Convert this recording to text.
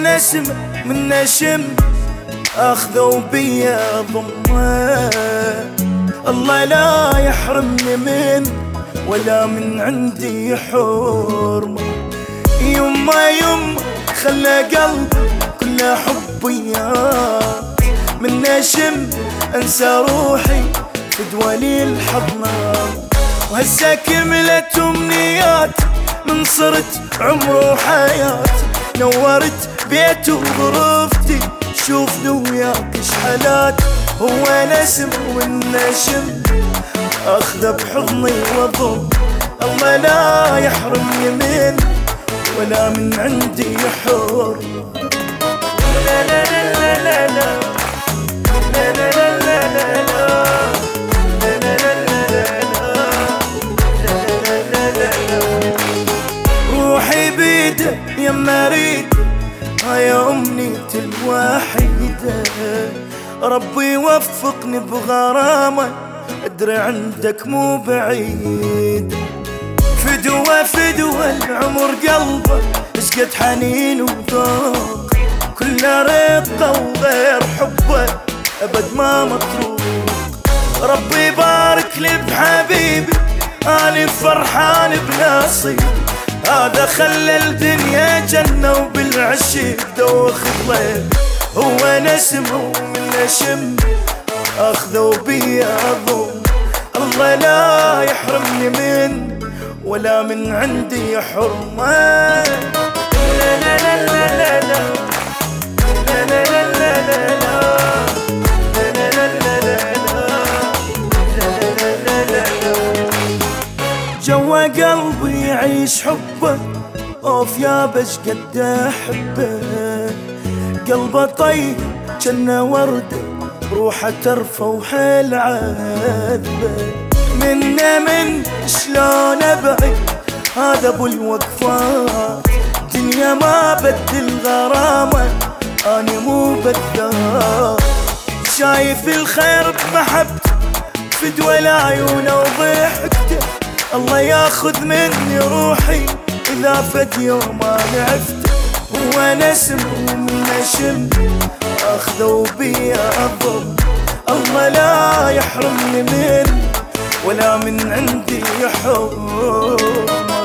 نسم من نشم اخذوا بيا ضمه. الله لا يحرمني من ولا من عندي حرمة. يما يما خلى قلبي كله حب وياك. من نشم أنسى روحي في دولي الحضنة. وهسه كملت أمنيات من صرت عمر وحياتي نورت بيتي وغرفتي شوفني وياك شحالات هو نسم والنشم أخذه بحضني وأضم. الله لا يحرمني من ولا من عندي حر لا لا لا لا لا لا. بيده يا مريد هاي أمنيتي الوحيدة. ربي يوفقني بغرامة. أدري عندك مو بعيد. فدوة فدوة العمر قلبه اسقت حنين وذوق. كله رقة وغير حبه. أبد ما مطروق ربي يبارك لي بحبيبي. أنا فرحان بنصيبي. هذا خلى الدنيا جنة وبالعشق دوخ ضيب هو نسمه من نشم أخذوا بي أضم الله لا يحرمني من ولا من عندي حرمة. لا لا لا لا لا لا. جوا قلبي يعيش حبه أوف يا بش قد أحبه. قلبه طيب جنة وردة روحه ترفى وحيل عذبه. منا من شلون أبعد؟ هذا أبو الوقفات. دنيا ما بدل غرامة اني مو بدار شايف الخير بمحبته فدوى لعيونه وضحكته الله ياخذ مني روحي. إذا فد يوم ما عفت وأنا اسم ومن أشم. أخذوا بيا الضب الله لا يحرمني من ولا من عندي حب.